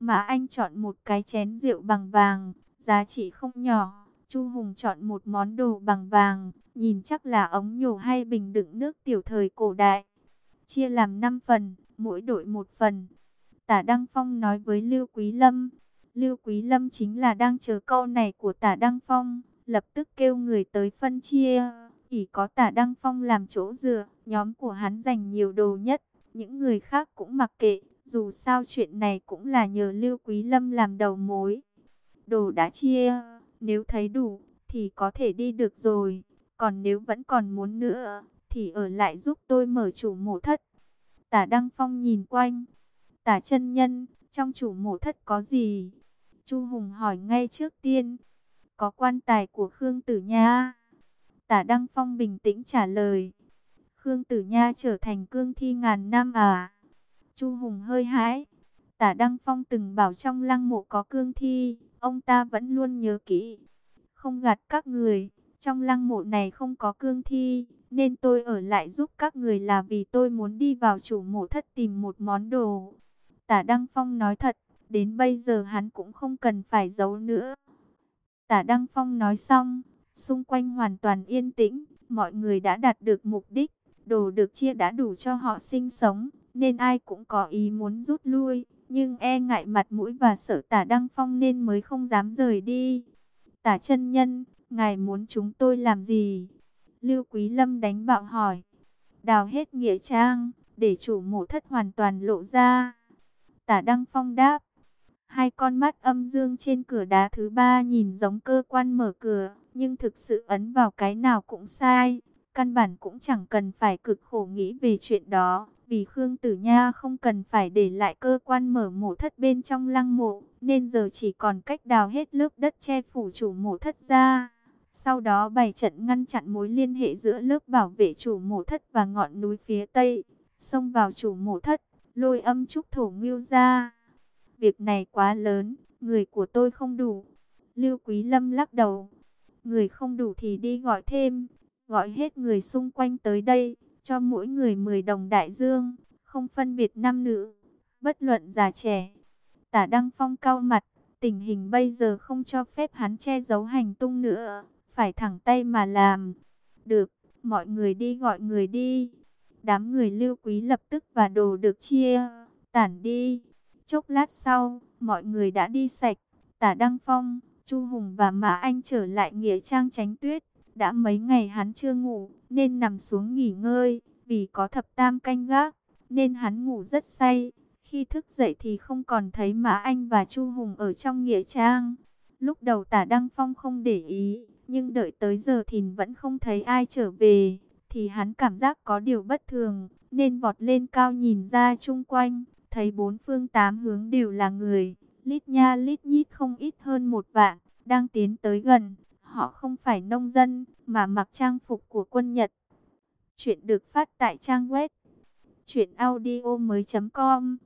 Mà anh chọn một cái chén rượu bằng vàng, giá trị không nhỏ. Chu Hùng chọn một món đồ bằng vàng, nhìn chắc là ống nhổ hay bình đựng nước tiểu thời cổ đại. Chia làm 5 phần, mỗi đội một phần. Tả Đăng Phong nói với Lưu Quý Lâm, Lưu Quý Lâm chính là đang chờ câu này của tả Đăng Phong, lập tức kêu người tới phân chia. Chỉ có tả Đăng Phong làm chỗ dựa, nhóm của hắn dành nhiều đồ nhất, những người khác cũng mặc kệ, dù sao chuyện này cũng là nhờ Lưu Quý Lâm làm đầu mối. Đồ đã chia, nếu thấy đủ, thì có thể đi được rồi, còn nếu vẫn còn muốn nữa, thì ở lại giúp tôi mở chủ mộ thất. Tả Đăng Phong nhìn quanh, tả chân nhân, trong chủ mộ thất có gì? Chu Hùng hỏi ngay trước tiên. Có quan tài của Khương Tử Nha. Tả Đăng Phong bình tĩnh trả lời. Khương Tử Nha trở thành cương thi ngàn năm à? Chu Hùng hơi hãi. Tả Đăng Phong từng bảo trong lăng mộ có cương thi. Ông ta vẫn luôn nhớ kỹ. Không gạt các người. Trong lăng mộ này không có cương thi. Nên tôi ở lại giúp các người là vì tôi muốn đi vào chủ mộ thất tìm một món đồ. Tả Đăng Phong nói thật. Đến bây giờ hắn cũng không cần phải giấu nữa. Tả Đăng Phong nói xong, xung quanh hoàn toàn yên tĩnh, mọi người đã đạt được mục đích, đồ được chia đã đủ cho họ sinh sống, nên ai cũng có ý muốn rút lui, nhưng e ngại mặt mũi và sợ tả Đăng Phong nên mới không dám rời đi. Tả chân nhân, ngài muốn chúng tôi làm gì? Lưu Quý Lâm đánh bạo hỏi. Đào hết nghĩa trang, để chủ mộ thất hoàn toàn lộ ra. Tả Đăng Phong đáp, Hai con mắt âm dương trên cửa đá thứ ba nhìn giống cơ quan mở cửa, nhưng thực sự ấn vào cái nào cũng sai. Căn bản cũng chẳng cần phải cực khổ nghĩ về chuyện đó, vì Khương Tử Nha không cần phải để lại cơ quan mở mổ thất bên trong lăng mộ, nên giờ chỉ còn cách đào hết lớp đất che phủ chủ mổ thất ra. Sau đó bày trận ngăn chặn mối liên hệ giữa lớp bảo vệ chủ mổ thất và ngọn núi phía tây, xông vào chủ mổ thất, lôi âm trúc thổ ngưu ra. Việc này quá lớn, người của tôi không đủ. Lưu Quý Lâm lắc đầu. Người không đủ thì đi gọi thêm, gọi hết người xung quanh tới đây, cho mỗi người 10 đồng đại dương, không phân biệt nam nữ, bất luận già trẻ. Tả Đăng Phong cao mặt, tình hình bây giờ không cho phép hắn che giấu hành tung nữa, phải thẳng tay mà làm. Được, mọi người đi gọi người đi. Đám người lưu quý lập tức và đồ được chia, tản đi. Chốc lát sau, mọi người đã đi sạch. Tả Đăng Phong, Chu Hùng và Mã Anh trở lại Nghĩa Trang tránh tuyết. Đã mấy ngày hắn chưa ngủ, nên nằm xuống nghỉ ngơi. Vì có thập tam canh gác, nên hắn ngủ rất say. Khi thức dậy thì không còn thấy Mã Anh và Chu Hùng ở trong Nghĩa Trang. Lúc đầu tả Đăng Phong không để ý, nhưng đợi tới giờ thì vẫn không thấy ai trở về. Thì hắn cảm giác có điều bất thường, nên vọt lên cao nhìn ra chung quanh, thấy bốn phương tám hướng đều là người, lít nha lít nhít không ít hơn một vạn, đang tiến tới gần. Họ không phải nông dân, mà mặc trang phục của quân Nhật. Chuyện được phát tại trang web chuyện audio mới.com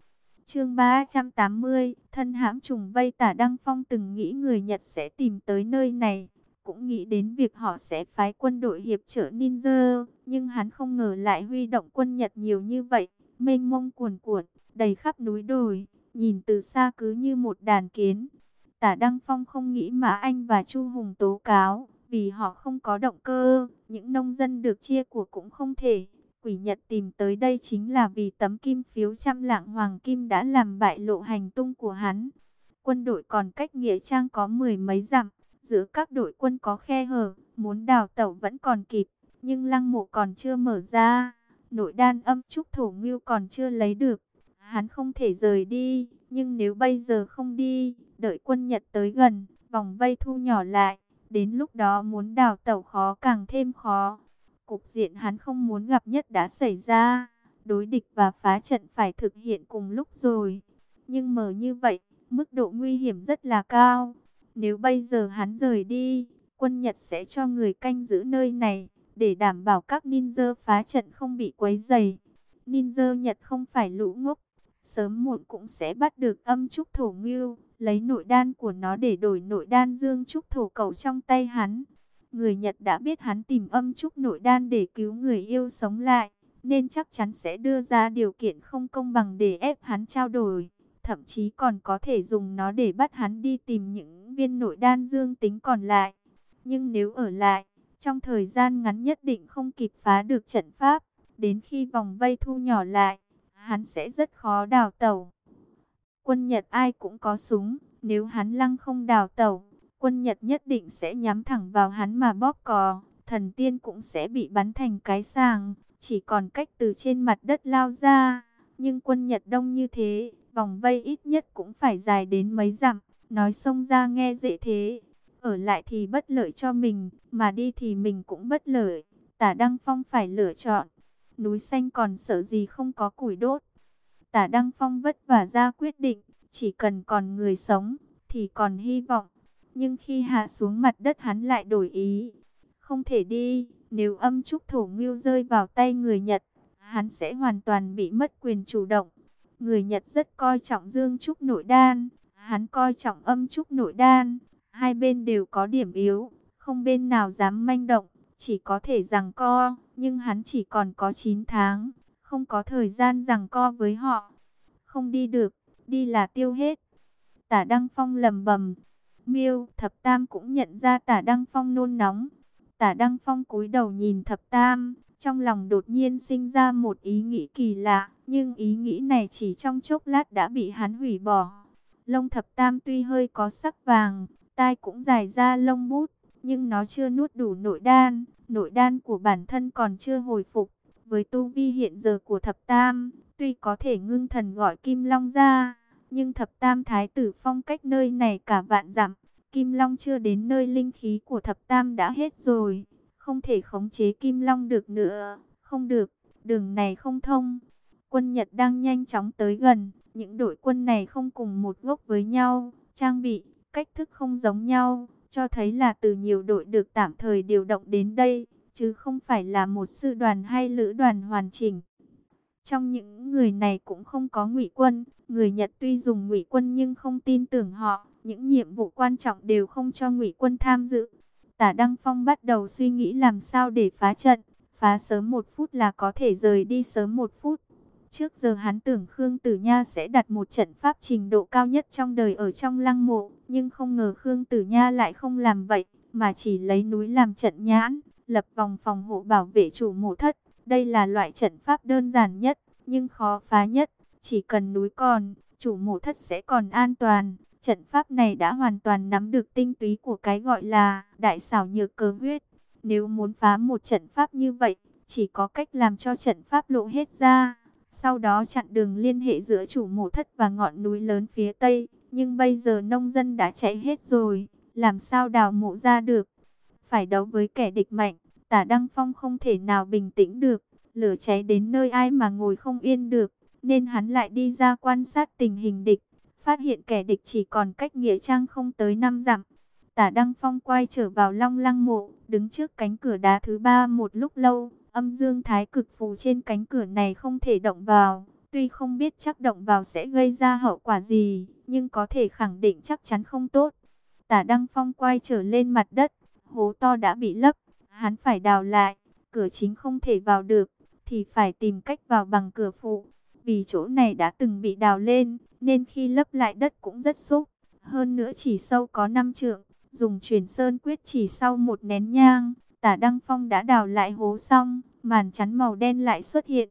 Chương 380, thân hãm trùng vây tả Đăng Phong từng nghĩ người Nhật sẽ tìm tới nơi này, cũng nghĩ đến việc họ sẽ phái quân đội hiệp trợ ninja, nhưng hắn không ngờ lại huy động quân Nhật nhiều như vậy, mênh mông cuồn cuộn, đầy khắp núi đồi, nhìn từ xa cứ như một đàn kiến. Tả Đăng Phong không nghĩ mà anh và Chu Hùng tố cáo, vì họ không có động cơ, những nông dân được chia của cũng không thể. Quỷ Nhật tìm tới đây chính là vì tấm kim phiếu trăm lạng hoàng kim đã làm bại lộ hành tung của hắn. Quân đội còn cách Nghĩa Trang có mười mấy dặm, giữa các đội quân có khe hở, muốn đào tẩu vẫn còn kịp, nhưng lăng mộ còn chưa mở ra. Nội đan âm trúc thổ ngưu còn chưa lấy được, hắn không thể rời đi, nhưng nếu bây giờ không đi, đợi quân Nhật tới gần, vòng vây thu nhỏ lại, đến lúc đó muốn đào tẩu khó càng thêm khó. Cục diện hắn không muốn gặp nhất đã xảy ra. Đối địch và phá trận phải thực hiện cùng lúc rồi. Nhưng mở như vậy, mức độ nguy hiểm rất là cao. Nếu bây giờ hắn rời đi, quân Nhật sẽ cho người canh giữ nơi này, để đảm bảo các ninja phá trận không bị quấy dày. Ninja Nhật không phải lũ ngốc, sớm muộn cũng sẽ bắt được âm trúc thổ ngưu, lấy nội đan của nó để đổi nội đan dương trúc thổ cầu trong tay hắn. Người Nhật đã biết hắn tìm âm trúc nội đan để cứu người yêu sống lại, nên chắc chắn sẽ đưa ra điều kiện không công bằng để ép hắn trao đổi. Thậm chí còn có thể dùng nó để bắt hắn đi tìm những viên nội đan dương tính còn lại. Nhưng nếu ở lại, trong thời gian ngắn nhất định không kịp phá được trận pháp, đến khi vòng vây thu nhỏ lại, hắn sẽ rất khó đào tẩu. Quân Nhật ai cũng có súng, nếu hắn lăng không đào tẩu, quân Nhật nhất định sẽ nhắm thẳng vào hắn mà bóp cò, thần tiên cũng sẽ bị bắn thành cái sàng, chỉ còn cách từ trên mặt đất lao ra. Nhưng quân Nhật đông như thế, vòng vây ít nhất cũng phải dài đến mấy dặm, nói xông ra nghe dễ thế. Ở lại thì bất lợi cho mình, mà đi thì mình cũng bất lợi. Tả Đăng Phong phải lựa chọn. Núi xanh còn sợ gì không có củi đốt. Tả Đăng Phong vất vả ra quyết định, chỉ cần còn người sống, thì còn hy vọng. Nhưng khi hạ xuống mặt đất hắn lại đổi ý. Không thể đi, nếu âm trúc thổ ngưu rơi vào tay người Nhật, hắn sẽ hoàn toàn bị mất quyền chủ động. Người Nhật rất coi trọng dương trúc nội đan, hắn coi trọng âm trúc nội đan. Hai bên đều có điểm yếu, không bên nào dám manh động, chỉ có thể rằng co, nhưng hắn chỉ còn có 9 tháng, không có thời gian rằng co với họ. Không đi được, đi là tiêu hết. Tả Đăng Phong lầm bầm, Miêu, Thập Tam cũng nhận ra Tả Đăng Phong nôn nóng. Tả Đăng Phong cúi đầu nhìn Thập Tam, trong lòng đột nhiên sinh ra một ý nghĩ kỳ lạ, nhưng ý nghĩ này chỉ trong chốc lát đã bị hắn hủy bỏ. Lông Thập Tam tuy hơi có sắc vàng, tai cũng dài ra lông bút, nhưng nó chưa nuốt đủ nội đan, nội đan của bản thân còn chưa hồi phục. Với tu vi hiện giờ của Thập Tam, tuy có thể ngưng thần gọi Kim Long ra, nhưng thập tam thái tử phong cách nơi này cả vạn dặm. Kim Long chưa đến nơi linh khí của thập tam đã hết rồi. Không thể khống chế Kim Long được nữa. Không được, đường này không thông. Quân Nhật đang nhanh chóng tới gần. Những đội quân này không cùng một gốc với nhau. Trang bị, cách thức không giống nhau. Cho thấy là từ nhiều đội được tạm thời điều động đến đây. Chứ không phải là một sư đoàn hay lữ đoàn hoàn chỉnh. Trong những người này cũng không có ngụy quân, người Nhật tuy dùng ngụy quân nhưng không tin tưởng họ, những nhiệm vụ quan trọng đều không cho ngụy quân tham dự. Tả Đăng Phong bắt đầu suy nghĩ làm sao để phá trận, phá sớm một phút là có thể rời đi sớm một phút. Trước giờ hắn tưởng Khương Tử Nha sẽ đặt một trận pháp trình độ cao nhất trong đời ở trong lăng mộ, nhưng không ngờ Khương Tử Nha lại không làm vậy, mà chỉ lấy núi làm trận nhãn, lập vòng phòng hộ bảo vệ chủ mộ thất. Đây là loại trận pháp đơn giản nhất, nhưng khó phá nhất, chỉ cần núi còn, chủ mộ thất sẽ còn an toàn. Trận pháp này đã hoàn toàn nắm được tinh túy của cái gọi là đại xảo nhược cơ huyết. Nếu muốn phá một trận pháp như vậy, chỉ có cách làm cho trận pháp lộ hết ra. Sau đó chặn đường liên hệ giữa chủ mộ thất và ngọn núi lớn phía tây. Nhưng bây giờ nông dân đã chạy hết rồi, làm sao đào mộ ra được? Phải đấu với kẻ địch mạnh, tả Đăng Phong không thể nào bình tĩnh được. Lửa cháy đến nơi ai mà ngồi không yên được, nên hắn lại đi ra quan sát tình hình địch. Phát hiện kẻ địch chỉ còn cách Nghĩa Trang không tới năm dặm. Tả Đăng Phong quay trở vào long lăng mộ, đứng trước cánh cửa đá thứ ba một lúc lâu. Âm dương thái cực phù trên cánh cửa này không thể động vào. Tuy không biết chắc động vào sẽ gây ra hậu quả gì, nhưng có thể khẳng định chắc chắn không tốt. Tả Đăng Phong quay trở lên mặt đất, hố to đã bị lấp, hắn phải đào lại, cửa chính không thể vào được, thì phải tìm cách vào bằng cửa phụ. Vì chỗ này đã từng bị đào lên, nên khi lấp lại đất cũng rất xúc. Hơn nữa chỉ sâu có 5 trượng, dùng truyền sơn quyết chỉ sau một nén nhang, tả Đăng Phong đã đào lại hố xong, màn chắn màu đen lại xuất hiện.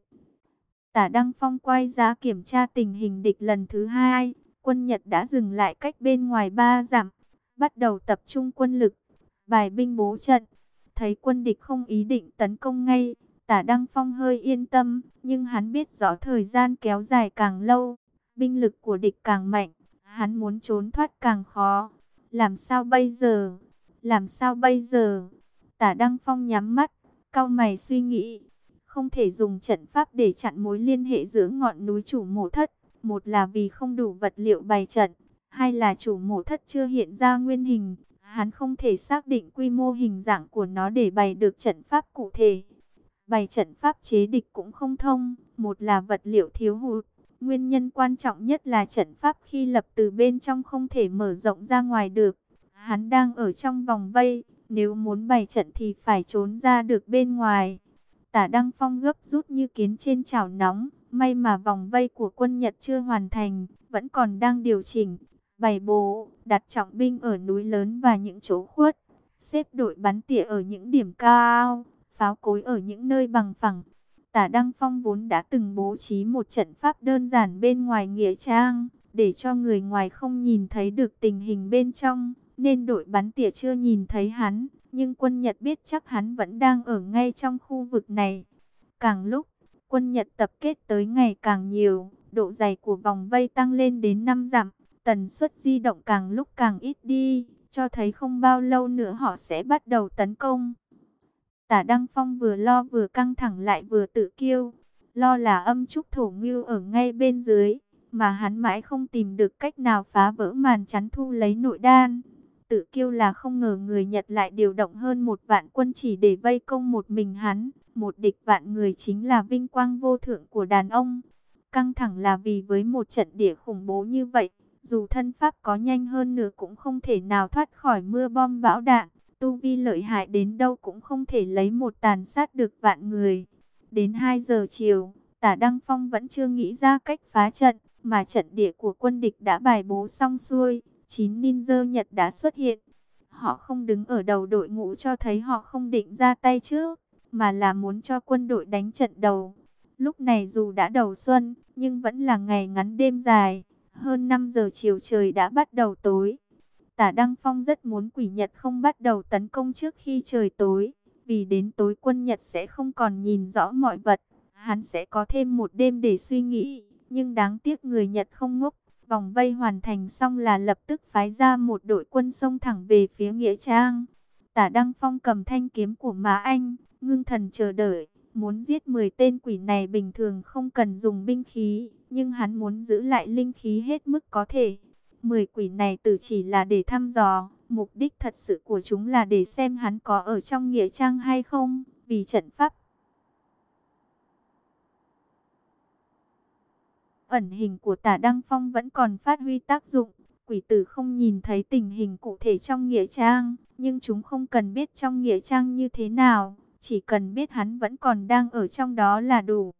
Tả Đăng Phong quay ra kiểm tra tình hình địch lần thứ hai, quân Nhật đã dừng lại cách bên ngoài ba dặm, bắt đầu tập trung quân lực, bài binh bố trận. Thấy quân địch không ý định tấn công ngay, tả Đăng Phong hơi yên tâm, nhưng hắn biết rõ thời gian kéo dài càng lâu, binh lực của địch càng mạnh, hắn muốn trốn thoát càng khó. Làm sao bây giờ? Làm sao bây giờ? Tả Đăng Phong nhắm mắt, cao mày suy nghĩ. Không thể dùng trận pháp để chặn mối liên hệ giữa ngọn núi chủ mộ thất. Một là vì không đủ vật liệu bày trận, hai là chủ mộ thất chưa hiện ra nguyên hình. Hắn không thể xác định quy mô hình dạng của nó để bày được trận pháp cụ thể. Bày trận pháp chế địch cũng không thông, một là vật liệu thiếu hụt. Nguyên nhân quan trọng nhất là trận pháp khi lập từ bên trong không thể mở rộng ra ngoài được. Hắn đang ở trong vòng vây, nếu muốn bày trận thì phải trốn ra được bên ngoài. Tả Đăng Phong gấp rút như kiến trên chảo nóng, may mà vòng vây của quân Nhật chưa hoàn thành, vẫn còn đang điều chỉnh. Bày bố, đặt trọng binh ở núi lớn và những chỗ khuất, xếp đội bắn tỉa ở những điểm cao, pháo cối ở những nơi bằng phẳng. Tả Đăng Phong vốn đã từng bố trí một trận pháp đơn giản bên ngoài nghĩa trang, để cho người ngoài không nhìn thấy được tình hình bên trong, nên đội bắn tỉa chưa nhìn thấy hắn, nhưng quân Nhật biết chắc hắn vẫn đang ở ngay trong khu vực này. Càng lúc, quân Nhật tập kết tới ngày càng nhiều, độ dày của vòng vây tăng lên đến 5 dặm, tần suất di động càng lúc càng ít đi, cho thấy không bao lâu nữa họ sẽ bắt đầu tấn công. Tả Đăng Phong vừa lo vừa căng thẳng lại vừa tự kiêu. Lo là âm trúc thổ ngưu ở ngay bên dưới, mà hắn mãi không tìm được cách nào phá vỡ màn chắn thu lấy nội đan. Tự kiêu là không ngờ người Nhật lại điều động hơn một vạn quân chỉ để vây công một mình hắn. Một địch vạn người chính là vinh quang vô thượng của đàn ông. Căng thẳng là vì với một trận địa khủng bố như vậy, dù thân pháp có nhanh hơn nữa cũng không thể nào thoát khỏi mưa bom bão đạn. Tu vi lợi hại đến đâu cũng không thể lấy một tàn sát được vạn người. Đến 2 giờ chiều, tả Đăng Phong vẫn chưa nghĩ ra cách phá trận, mà trận địa của quân địch đã bài bố xong xuôi. Chín ninja Nhật đã xuất hiện. Họ không đứng ở đầu đội ngũ cho thấy họ không định ra tay trước, mà là muốn cho quân đội đánh trận đầu. Lúc này dù đã đầu xuân, nhưng vẫn là ngày ngắn đêm dài. Hơn 5 giờ chiều trời đã bắt đầu tối. Tả Đăng Phong rất muốn quỷ Nhật không bắt đầu tấn công trước khi trời tối, vì đến tối quân Nhật sẽ không còn nhìn rõ mọi vật, hắn sẽ có thêm một đêm để suy nghĩ, nhưng đáng tiếc người Nhật không ngốc, vòng vây hoàn thành xong là lập tức phái ra một đội quân xông thẳng về phía Nghĩa Trang. Tả Đăng Phong cầm thanh kiếm của Má Anh, ngưng thần chờ đợi, muốn giết 10 tên quỷ này bình thường không cần dùng binh khí, nhưng hắn muốn giữ lại linh khí hết mức có thể. Mười quỷ này tử chỉ là để thăm dò, mục đích thật sự của chúng là để xem hắn có ở trong nghĩa trang hay không, vì trận pháp. Ẩn hình của tả Đăng Phong vẫn còn phát huy tác dụng, quỷ tử không nhìn thấy tình hình cụ thể trong nghĩa trang, nhưng chúng không cần biết trong nghĩa trang như thế nào, chỉ cần biết hắn vẫn còn đang ở trong đó là đủ.